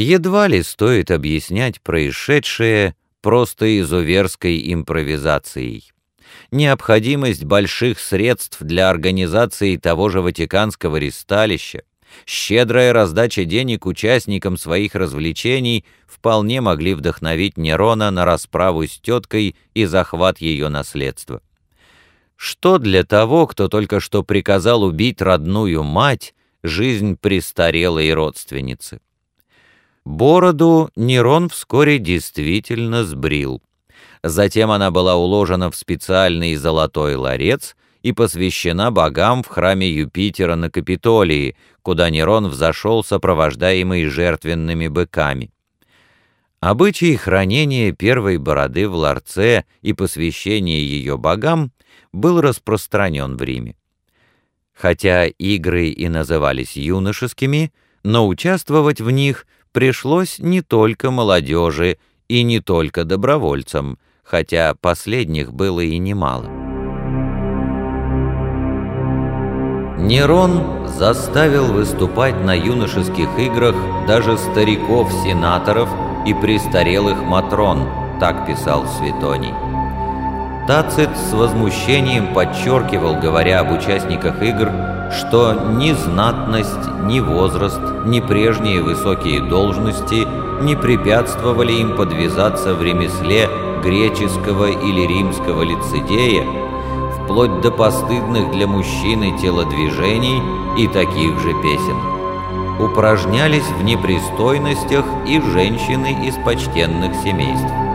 Едва ли стоит объяснять происшедшее просто изуверской импровизацией. Необходимость больших средств для организации того же Ватиканского ристалища, щедрая раздача денег участникам своих развлечений вполне могли вдохновить Нерона на расправу с теткой и захват ее наследства. Что для того, кто только что приказал убить родную мать, жизнь престарелой родственницы? Бороду Нерон вскоре действительно сбрил. Затем она была уложена в специальный золотой ларец и посвящена богам в храме Юпитера на Капитолии, куда Нерон взошел сопровождаемый жертвенными быками. Обычай хранения первой бороды в ларце и посвящения ее богам был распространен в Риме. Хотя игры и назывались юношескими, но участвовать в них пришлось не только молодежи и не только добровольцам, хотя последних было и немало. Нерон заставил выступать на юношеских играх даже стариков-сенаторов и престарелых матрон, так писал Светоний. Тацит с возмущением подчеркивал, говоря об участниках игр, что ни знатность, ни возраст, ни прежние высокие должности не препятствовали им подвязаться в ремесле греческого или римского лицедея, вплоть до постыдных для мужчины телодвижений и таких же песен. Упражнялись в непристойностях и женщины из почтенных семейств.